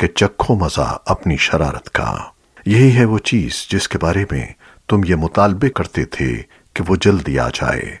کہ چکھو مزہ اپنی شرارت کا۔ یہی ہے وہ چیز جس کے بارے میں تم یہ مطالبے کرتے تھے کہ وہ جلدی آ جائے۔